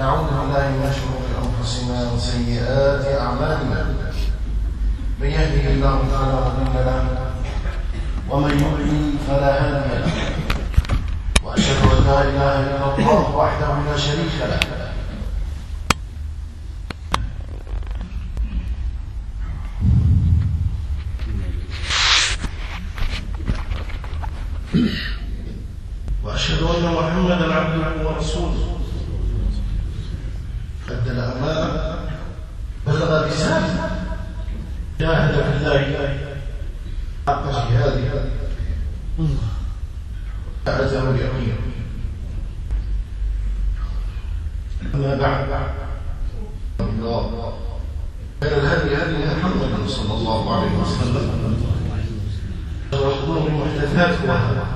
ونعوذ بالله من شرور أنفسنا وسيئات أعمالنا. من يهده الله فلا مضل له ومن يضلل فلا هادي له. وأشهد أن لا إله إلا الله وحده لا شريك له. وأشهد أن محمدا عبده ورسوله. بلغ الرساله جاهد في الله حق جهاده أعزم اليقين أما بعد الله خير الهدي هدي محمد صلى الله عليه وسلم شر الأمور محدثاتها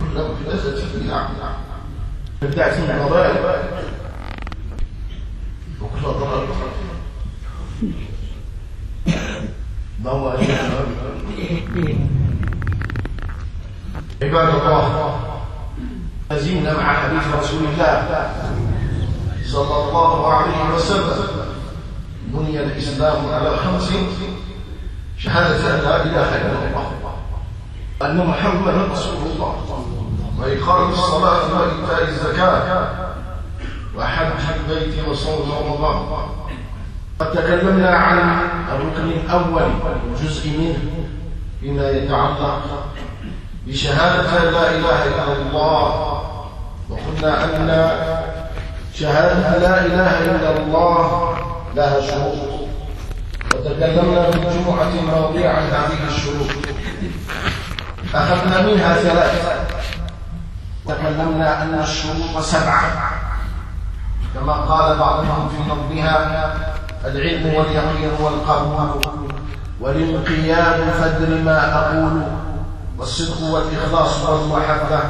كل محدثة بدعة بدعة ضلال وكل ضلال هو عباد الله لازلنا مع حديث رسول الله صلى الله عليه وسلم. بني الاسلام على خمس شهاده ان لا اله الا الله ان محمدا رسول الله واقام الصلاه وايتاء الزكاه وحج البيت وصوم رمضان تكلمنا عن الركن الأول جزء منه فيما يتعلق بشهادة لا إله إلا الله. وقلنا أن شهادة لا إله إلا الله لها شروط. وتكلمنا في الجمعة الماضية عن هذه الشروط. أخذنا منها ثلاثة. تكلمنا أن الشروط سبعة. كما قال بعضهم في نظمها العلم واليقين والقبول والانقياد فدر ما أقول. والصدق والإخلاص والمحبة.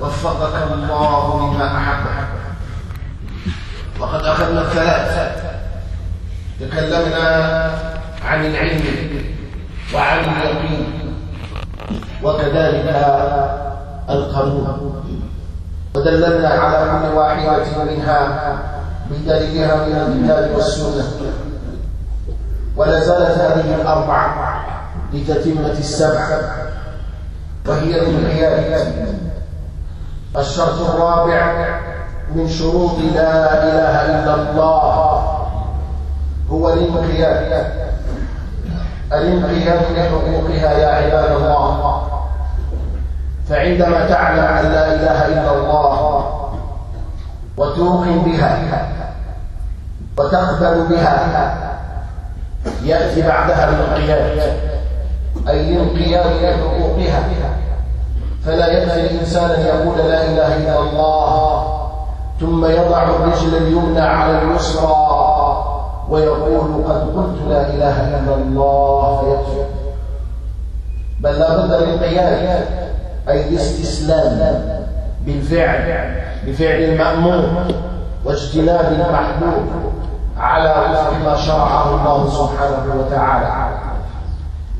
وفقك الله لما أحب. وقد أخذنا الثلاث. تكلمنا عن العلم وعن اليقين. وكذلك القانون. ودللنا على كل واحدة منها بدليلها من الكتاب والسنة. ولا زالت هذه الأربع لتتمة السبع وهي الانقياد الشرط الرابع من شروط لا إله إلا الله هو الانقياد. الانقياد لحقوقها يا عباد الله. فعندما تعلم أن لا إله إلا الله وتوقن بها وتقبل بها يأتي بعدها الانقياد أي الانقياد لحقوقها فلا يكفي الإنسان أن يقول لا إله إلا الله ثم يضع الرجل اليمنى على اليسرى ويقول قد قلت لا إله إلا الله. فيكفي بل لا بد من الانقياد أي الاستسلام بالفعل بفعل المأمور واجتناب المحبوب. على وفق ما شرعه الله سبحانه وتعالى.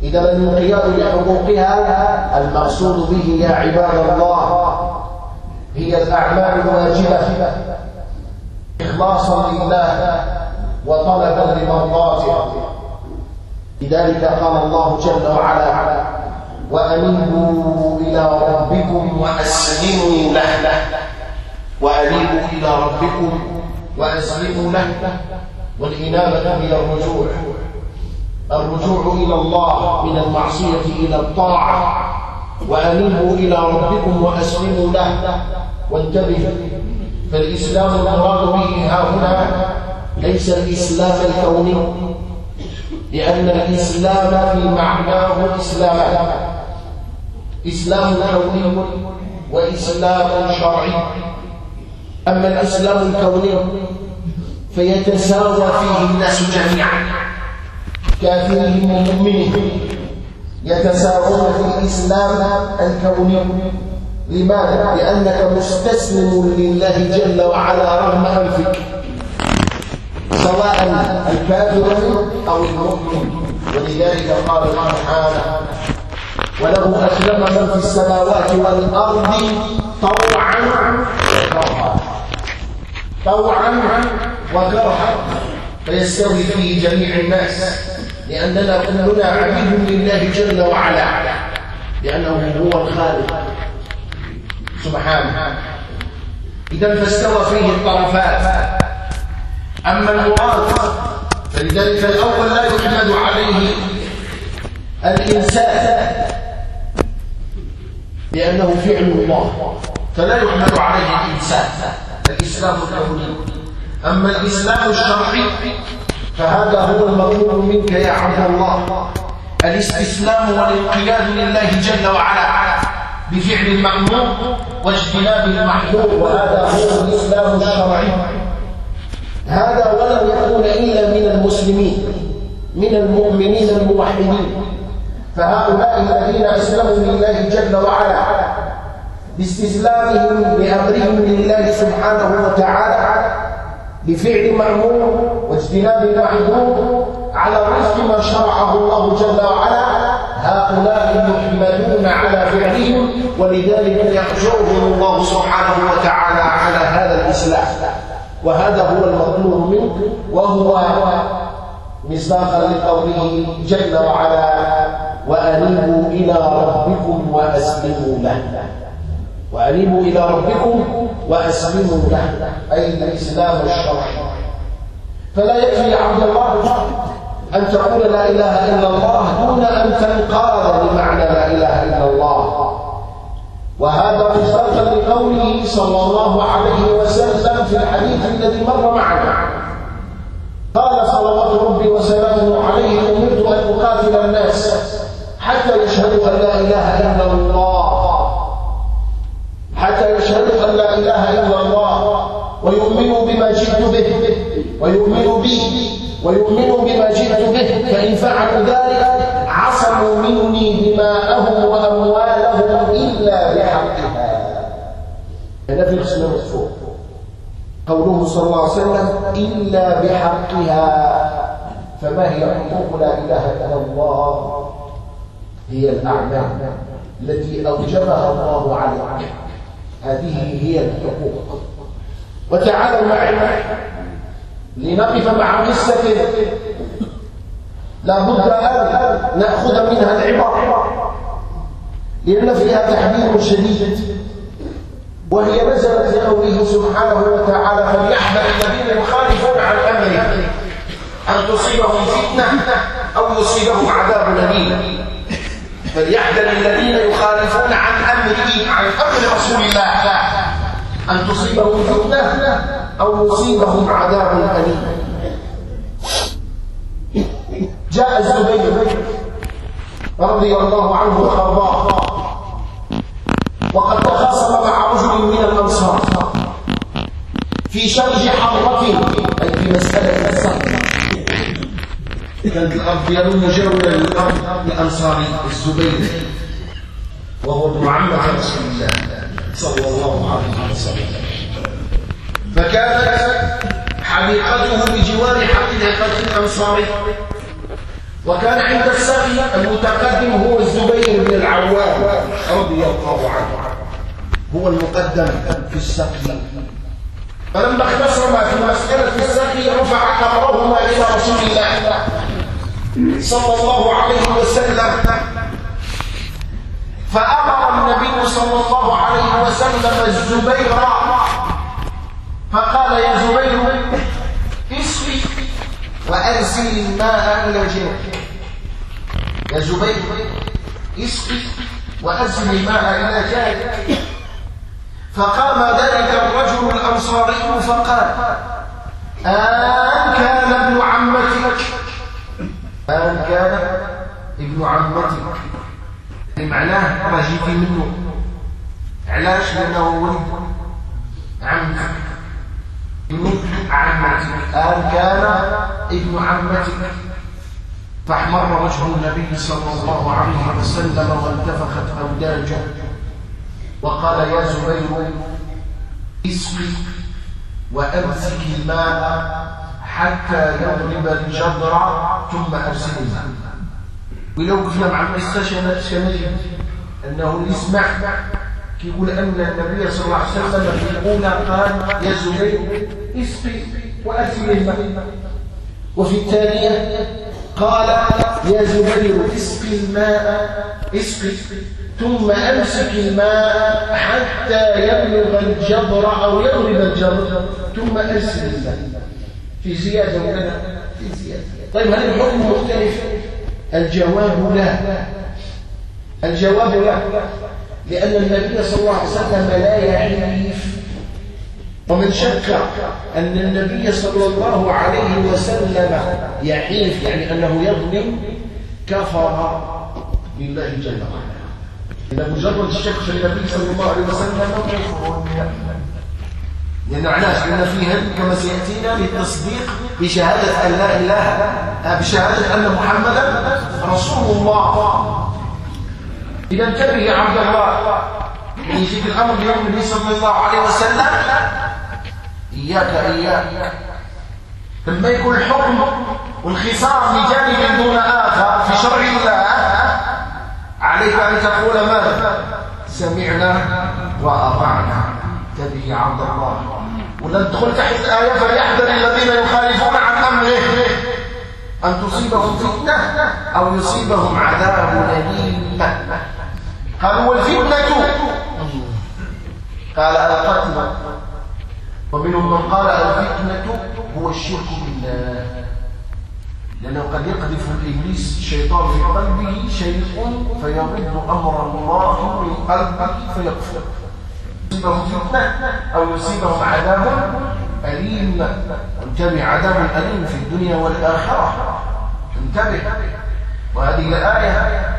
إذا الانقياد لحقوقها المقصود به يا عباد الله هي الأعمال الواجبة. إخلاصا لله وطلبا لمرضاته. لذلك قال الله جل وعلا وأنيبوا إلى ربكم وأسلموا له. وأنيبوا إلى ربكم وأسلموا له. والإنابة هي الرجوع. الرجوع إلى الله من المعصية إلى الطاعة. وأنيبوا إلى ربكم وأسلموا له. وانتبهوا فالإسلام المراد به ها هنا ليس الإسلام الكوني لأن الإسلام في معناه إسلامان إسلام كوني وإسلام شرعي. أما الإسلام الكوني فيتساوى فيه الناس جميعا. كافرهم ومؤمنهم يتساوون في الإسلام الكوني لماذا؟ لأنك مستسلم لله جل وعلا رغم أنفك. سواء الكافر أو المؤمن. ولذلك قال الله تعالى وله أسلم من في السماوات والأرض طوعا. وكرها طوعا. وكرها فيستوي فيه جميع الناس لأننا كلنا عبيد لله جل وعلا لأنه هو الخالق سبحانه. إذا فاستوى فيه الطرفات أما المراد فلذلك الأول لا يحمد عليه الإنسان لأنه فعل الله فلا يحمد عليه الإنسان. الإسلام الكوني أما الإسلام الشرعي فهذا هو المطلوب منك يا عبد الله. الإستسلام والانقياد لله جل وعلا بفعل المأمور واجتناب المحظور وهذا هو الإسلام الشرعي. هذا ولم يكون إلا من المسلمين من المؤمنين الموحدين. فهؤلاء الذين أسلموا لله جل وعلا باستسلامهم لأمرهم لله سبحانه وتعالى بفعل مأمور واجتناب المحظور على وفق ما شرعه الله جل وعلا. هؤلاء يحمدون على فعلهم ولذلك يحشرهم الله سبحانه وتعالى على هذا الإسلام وهذا هو المطلوب منك وهو مصداقا لقوله جل وعلا وأنيبوا إلى ربكم وأسلموا له. وأنيبوا إلى ربكم وأسلموا له. أي الإسلام الشرعي فلا يكفي يا عبد الله أن تقول لا إله إلا الله دون أن تنقاد لمعنى لا إله إلا الله. وهذا مصداقا لقوله صلى الله عليه وسلم في الحديث الذي مر معنا. قال صلوات ربي وسلامه عليه امرت أن أقاتل الناس حتى يشهدوا أن لا إله إلا الله حتى يشهدوا ان لا اله الا الله ويؤمنوا بما جئت به ويؤمنوا بي ويؤمنوا بما جئت به. فإن فعلوا ذلك عصموا مني دماءهم وأموالهم إلا بحقها. هذا في القسم المدفوع قوله صلى الله عليه وسلم إلا بحقها. فما هي حقوق لا إله إلا الله؟ هي الأعمال التي أوجبها الله عليك هذه هي الحقوق. وتعالوا معي لنقف مع قصة لا بد أن نأخذ منها العبر. لأن فيها تحذير شديد. وهي نزلت لقوله سبحانه وتعالى فليحذر الذين يخالفون عن أمره أن تصيبهم فتنة أو يصيبهم عذاب أليم. فليحذر الذين يخالفون عن أمره عن أمر رسول الله أن تصيبهم فتنة أو يصيبهم عذاب أليم. جاء الزبير رضي الله عنه وأرضاه. وقد تخاصم مع رجل من الأنصار في شرج حرة أي في مسألة السهل كان الأرض ينم مجاورا للأرض الأنصاري الزبير وهو ابن عمة رسول الله صلى الله عليه وسلم. فكانت حديقته بجوار حديقة الأنصاري وكان عند السقي المتقدم هو الزبير بن العوام رضي الله عنه. هو المقدم في السقي فلما اختصم في مسألة السقي رفع أمرهما إلى رسول الله صلى الله عليه وسلم. فأمر النبي صلى الله عليه وسلم الزبير فقال يا زبير اسقي وأرسل الماء إلى جهة يا زبير اسقي وأرسل الماء إلى جهة فقام ذلك الرجل الأنصاري فقال آن كان ابن عمتك؟ آن كان ابن عمتك. معناه رجيت منه. علاش؟ لأنه ولد. آن كان ابن عمتك. فاحمر وجه النبي صلى الله عليه وسلم وانتفخت أوداجه. وقال يا زبير اسقي وأمسك الماء حتى يضرب الجدر ثم أرسل الماء. ولو كنا مع القصة سنجد أنه يسمع. يقول أن النبي صلى الله عليه وسلم في الأولى قال يا زبير اسقي. الماء وفي الثانية قال يا زبير اسقي الماء اسقي ثم أمسك الماء حتى يبلغ الجبر أو يضرب الجبر ثم أرسل الماء. في زيادة وكذا في زيادة. طيب هل الحكم مختلف؟ الجواب لا. الجواب لا. لأن النبي صلى الله عليه وسلم لا يعرف ومن شك أن النبي صلى الله عليه وسلم يحيف يعني أنه يظلم كفر بالله جل وعلا. إذا مجرد الشك في النبي صلى الله عليه وسلم كفر لأن علاش لأن فيها كما سيأتينا للتصديق بشهادة أن لا إله بشهادة أن محمدا رسول الله. إذا انتبه يا عبد الله يجيب الأمر اليوم النبي صلى الله عليه وسلم إياك إياك لما يكون الحكم والخصام لجانب دون آخر في شرع الله عليك أن تقول ماذا سمعنا وأطعنا يا عبد الله ولا تدخل تحت الآية فليحذر الذين يخالفون عن أمره أن تصيبهم فتنة أو يصيبهم عذاب أليم. قال والفتنة. قال القتل. ومنهم من قال الفتنة هو الشرك بالله. لأنه قد يقذف الإبليس الشيطان في قلبه شيء فيرد أمر الله من قلبه فيكفر يصيبهم فتنة أو يصيبهم عذاب أليم. انتبه عذاب أليم في الدنيا والآخرة. انتبه. وهذه الآية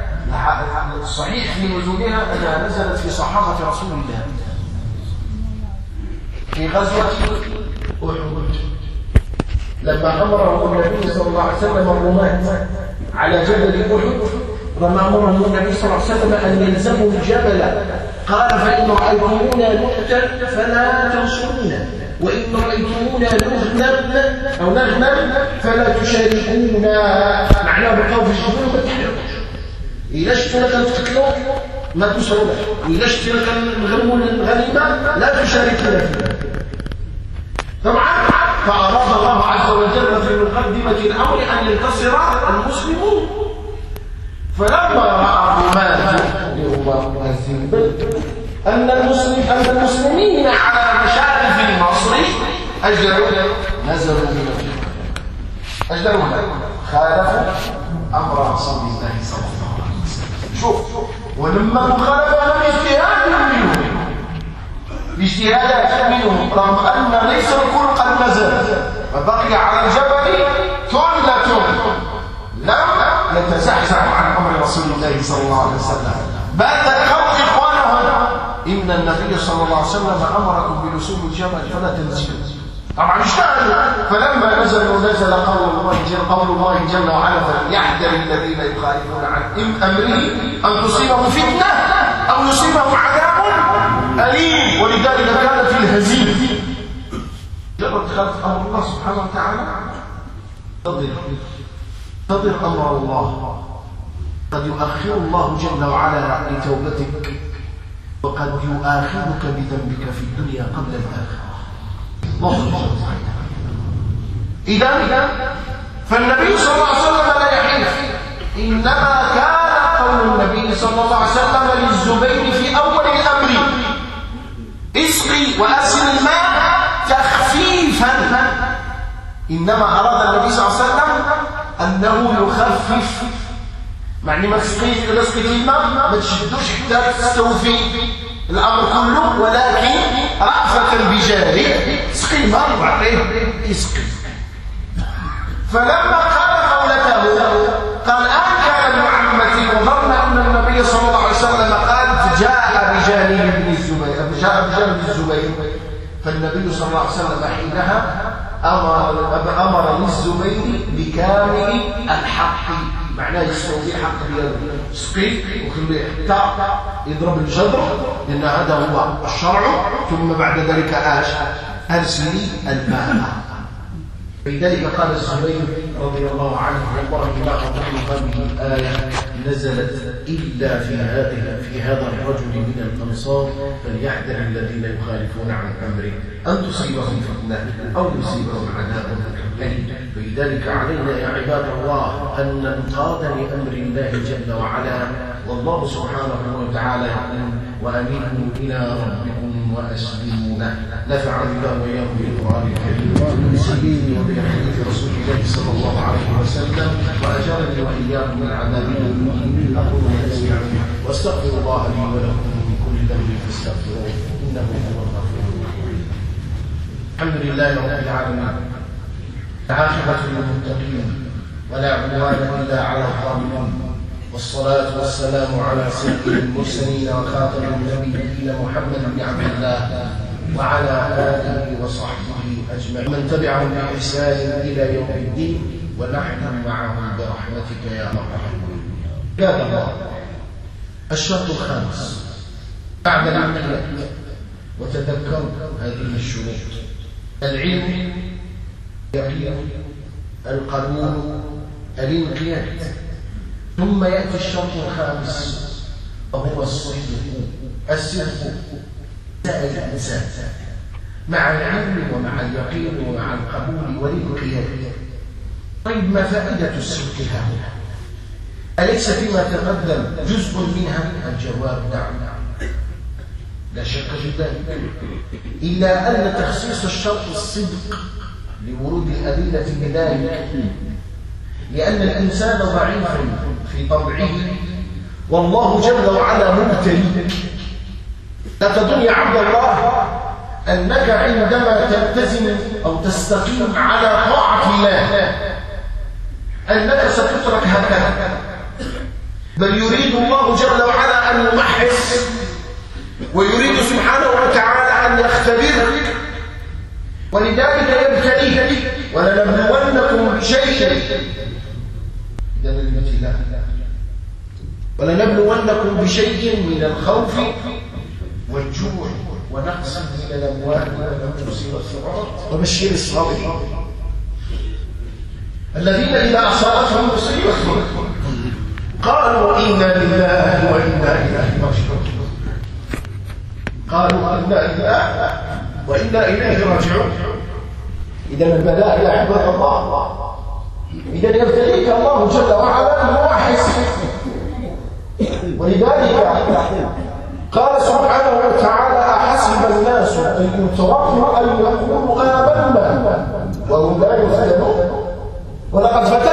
الصحيح في نزولها أنها نزلت في صحابة رسول الله. في غزوة أحد. لما أمره النبي صلى الله عليه وسلم الرماة على جبل أحد لما أمره النبي صلى الله عليه وسلم أن يلزموا الجبل قال فإن رأيتمونا نقتل فلا تنصرونا وإن رأيتمونا نغنم أو نغنم فلا تشاركونا. معناه بقوا في الجبل ما تحرقوش إذا شفتنا تقتلوا ما تسعونا وإذا شفتنا نغنموا الغنيمة لا تشاركونا فيها. طبعا فأراد الله عز وجل في مقدمة الأمر أن ينتصر المسلمون. فلما رأى الرماة أن المسلم أن المسلمين على مشارف النصر أجلوا نزلوا من أجلوا خالفوا أمر رسول الله صلى الله عليه وسلم. شوف ولما مخالفة لم اجتهاد منهم. باجتهادات منهم رغم أن ليس الكل قد نزل. فبقي على الجبل ثلة. لم يتزحزح عن أمر رسول الله صلى الله عليه وسلم. بل ذكروا إخوانهم. إن النبي صلى الله عليه وسلم أمركم بلسوم الجبل فلا تنزلوا. طبعا اجتهدوا فلما نزلوا نزل قول الله جل قول الله جل وعلا فليحذر الذين يخالفون عن أمره أن تصيبهم فتنة أو يصيبهم عذاب أليم. ولذلك كان في الهزيمة. جرد خلف أمر الله سبحانه وتعالى. انتظر انتظر أمر الله. قد يؤخر الله جل وعلا لتوبتك وقد يؤاخذك بذنبك في الدنيا قبل الآخرة. إذا فالنبي صلى الله عليه وسلم لا يحلف إنما كان قول النبي صلى الله عليه وسلم للزبير في أول الأمر اسقي وأسل الماء تخفيفا. إنما أراد النبي صلى الله عليه وسلم أنه يخفف. معني ما تسقيش الماء ما تشدوش حتى تستوفي. الأمر كله ولكن رأفة بجاره اسقي الماء وعطيه يسقي. فلما قال قولته قال أن كان ابن عمتي وظن أن النبي صلى الله عليه وسلم قال جاء بجانب ابن الزبير جاء بجانب الزبير. فالنبي صلى الله عليه وسلم حينها أمر, أمر للزبير بكامل الحق. معناه يستوفي حق بيده سقي وخليه حتى يضرب الجدر لأن هذا هو الشرع ثم بعد ذلك آش أرسلي الماء. لذلك قال الزبير رضي الله عنه والله لا أظن هذه الآية نزلت إلا في هذه في هذا الرجل من الأنصار فليحذر الذين يخالفون عن أمره. أن تصيبهم فتنة أو يصيبهم عذاب أليم فلذلك علينا يا عباد الله أن ننقاد لأمر الله جل وعلا. والله سبحانه وتعالى يقول وأنيبوا إلى ربكم وأسلموا له. نفع الله وإياكم بالقرآن الكريم. بسبيل وبحديث رسول الله صلى الله عليه وسلم وأجرني وإياكم من عذاب المؤمنين. أقول ما تسمعون واستغفر الله لي ولكم من كل ذنب فاستغفروه. إنه هو الغفور الرحيم. الحمد لله رب العالمين. العاقبة للمتقين ولا عدوان إلا على الظالمين. والصلاة والسلام على سيد المرسلين وخاتم النبيين محمد بن عبد الله وعلى آله وصحبه أجمعين. من تبعهم بإحسان إلى يوم الدين ونحن معهم برحمتك يا أرحم يا الله الشرط الخامس. بعد العقيدة وتذكروا هذه الشروط. العلم اليقين القبول الانقياد. ثم يأتي الشرط الخامس وهو الصدق الصدق سأل الإنسان. مع العلم ومع اليقين ومع القبول والانقياد. طيب ما فائدة الصدق هنا أليس فيما تقدم جزء منها الجواب؟ نعم. لا شك ذلك إلا أن تخصيص الشرط الصدق لورود الأدلة بذلك لأن الإنسان ضعيف. في طبعه. والله جل وعلا مبتلي لا يا عبد الله أنك عندما تلتزم أو تستقيم على طاعة الله أنك ستترك هكذا. بل يريد الله جل وعلا أن يمحص ويريد سبحانه وتعالى أن يختبرك ولذلك يبتليك ولنبلونكم بشيء ولنبلونكم بشيء من الخوف والجوع ونقص من الأموال والأنفس والثمرات وبشر الصابرين. الذين إذا أصابتهم مصيبة قالوا إنا لله وإنا إليه راجعون. قالوا إنا لله وإنا إليه راجعون. إذا البلاء يا عباد الله. إذا يبتليك الله جل وعلا بمواحس ولذلك قال سبحانه وتعالى أحسب الناس أن يتركوا أن يقولوا آمنا وهم لا يفتنون ولقد فتنا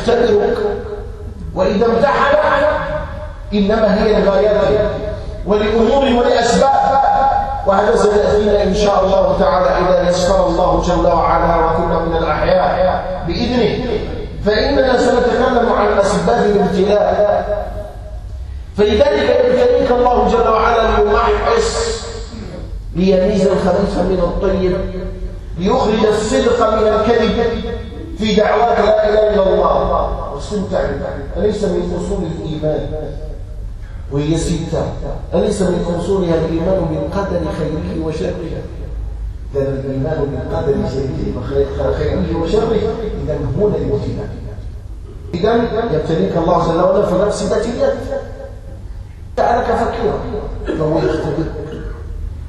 يختبرك وإذا امتحنك إنما هي الغايات ولأمور ولأسباب. وهذا سيأتينا إن شاء الله تعالى إذا يسر الله جل وعلا وكنا من الأحياء بإذنه. فإننا سنتكلم عن أسباب الابتلاء. فلذلك يبتليك الله جل وعلا ليمحص ليميز الخبيث من الطيب ليخرج الصدق من الكذب. في دعوات لا إله إلا الله. واستمتع أليس من أصول الإيمان؟ وهي ستة. أليس من أصولها الإيمان بالقدر خيره وشره؟ كان الإيمان بالقدر خيره وشره. إذا هنا الابتلاء إذا يبتليك الله جل وعلا في نفس بتليات جعلك فقيرا. فهو يختبرك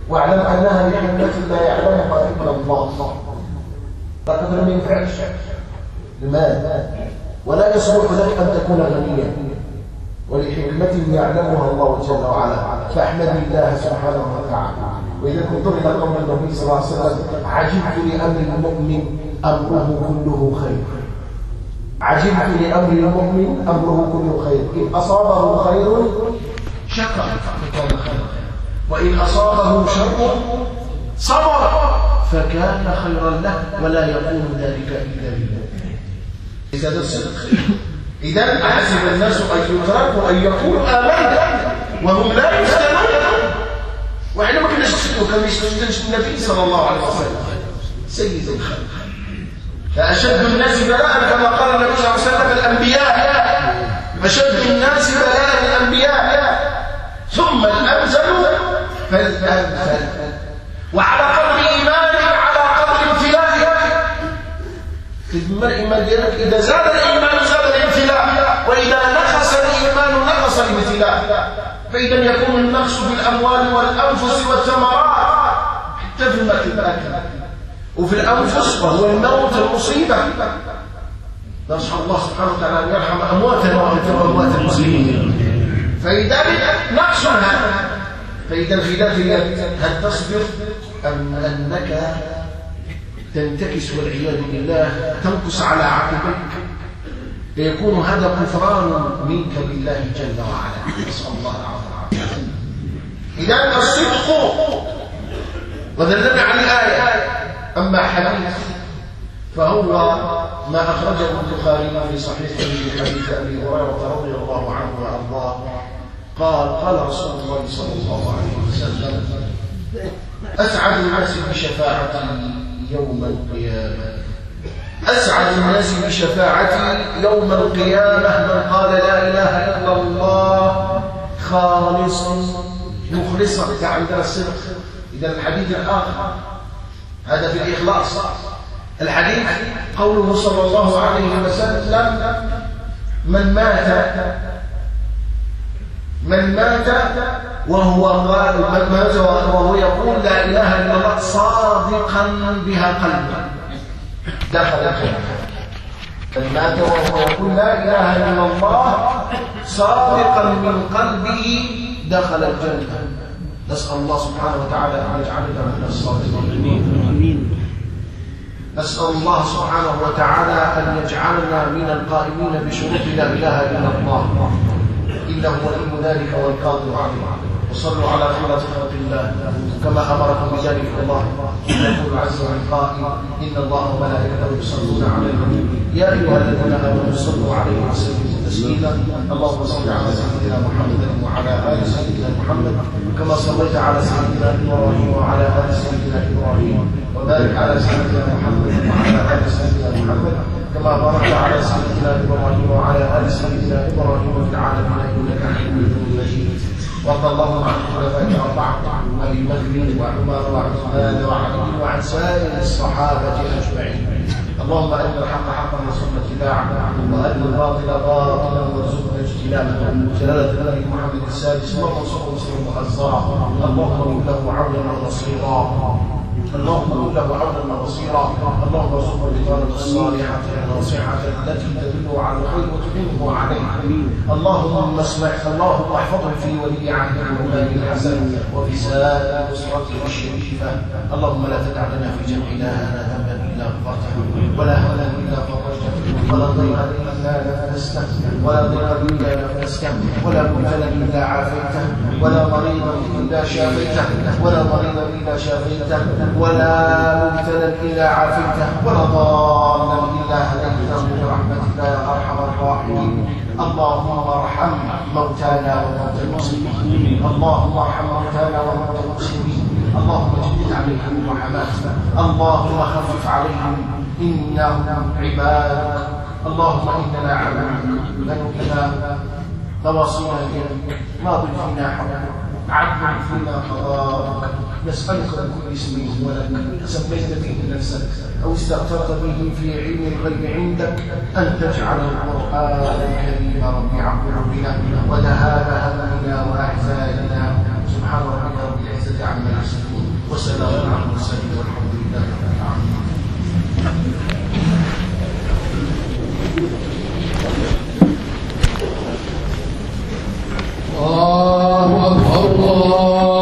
واعلم أنها لحكمة لا يعلمها إلا الله. فقد لم ينفعك لماذا؟ ولا يصلح لك أن تكون غنيا. ولحكمة يعلمها الله جل وعلا. فاحمد الله سبحانه وتعالى. وإذا كنت إلى قول النبي صلى الله عليه وسلم عجبت لأمر المؤمن أمره كله خير. عجبت لأمر المؤمن أمره كله خير. إن أصابه خير شكر. فكان خيرا وإن أصابه شر صبر. فكان خيرا له ولا يكون ذلك إلا لله. إذا الصدق إذا أحسب الناس أن يتركوا أن يقولوا آمنا وهم لا يفتنون وإحنا ما كناش نصدقوا كان يستنجد النبي صلى الله عليه وسلم. سيد الخلق. فأشد الناس بلاء كما قال النبي صلى الله عليه وسلم الأنبياء. أشد الناس بلاء الأنبياء. ثم الأمثل فالأمثل. وعلى قدر إيمانك على قدر ابتلائك الإيمان ديالك. إذا زاد الإيمان زاد الابتلاء وإذا نقص الإيمان نقص الابتلاء فإذا يكون النقص في الأموال والأنفس والثمرات حتى في الأكل. وفي الأنفس وهو الموت المصيبة. نسأل الله سبحانه وتعالى أن يرحم أمواتنا وأموات المسلمين. فلذلك نقص هذا فإذا الخلاف هل تصبر أم أنك تنتكس والعياذ بالله تنكس على عقبك فيكون هذا كفران منك بالله جل وعلا. نسأل الله العافية إذا الصدق ودلنا عن الآية. أما حديث فهو ما أخرجه البخاري في صحيحه في حديث أبي هريرة رضي الله عنه وأرضاه. قال قال رسول الله صلى الله عليه وسلم أسعد الناس بشفاعتي يوم القيامة. أسعد الناس بشفاعتي يوم القيامة من قال لا إله إلا الله خالصا مخلصا عندنا الصدق إذا الحديث الآخر. هذا في الإخلاص. الحديث قوله صلى الله عليه وسلم من مات من مات وهو قال من مات وهو يقول لا إله إلا الله صادقا بها قلبا. دخل الجنة. من مات وهو يقول لا إله إلا الله صادقا من قلبه دخل الجنة. نسأل الله سبحانه وتعالى أن يجعلنا من الصادقين. امين نسأل الله سبحانه وتعالى أن يجعلنا من القائمين بشروط لا إله إلا الله. إنه ولي ذلك والقادر عليه. وصلوا على خيرة خلق الله. كما أمركم بذلك الله. يقول عز وجل قائل إن الله وملائكته يصلون على النبي. يا أيها الذين آمنوا صلوا عليه وسلموا تسليما. اللهم صل على سيدنا محمد وعلى آل سيدنا محمد. كما صليت على سيدنا إبراهيم وعلى آل سيدنا إبراهيم. وبارك على سيدنا محمد وعلى آل سيدنا محمد كما باركت على سيدنا إبراهيم وعلى آل سيدنا إبراهيم في العالمين إنك حميد مجيد. وارض اللهم عن الخلفاء الأربعة أبي بكر وعمر وعثمان وعلي وعن سائر الصحابة أجمعين. اللهم أرنا الحق حقا وارزقنا اتباعه وأرنا الباطل باطلا وارزقنا جلالة النبي محمد السادس اللهم مؤزرا اللهم كن له عونا ونصيرا اللهم له عونا ونصيرا اللهم ارزقه الإدارة الصالحة الناصحة التي تدل على الخير وتعينه عليه. اللهم اسمع اللهم احفظه في ولي عهده ومولاه الحسن وفي سائر أسرته الشريفة اللهم لا تدع لنا في جمعنا هذا ولا هونا إلا فرجته ولا ضيقا إلا نفسته ولا ضيقا إلا نفسته ولا مبتلا إلا عافيته ولا مريضا إلا شافيته ولا مريضا إلا شافيته ولا مبتلا إلا عافيته ولا ضالا إلا هديته برحمتك يا أرحم الراحمين. اللهم ارحم موتانا وموتى المسلمين. اللهم ارحم موتانا وموتى المسلمين. اللهم عليهم الرحمات اللهم خفف عليهم. انهم عبادك اللهم إننا عبدك ذنوبنا نواصينا اليك ماض فينا حكمك عدل فينا قضاءك نسألك بكل اسم ولك سميت به نفسك. أو استأثرت به في علم الغيب عندك. أن تجعل القرآن الكريم ربيع قلوبنا وذهاب همنا وأحزاننا. سبحان ربك رب العزة عما يصفون. وسلام على المرسلين والحمد لله رب الله أكبر الله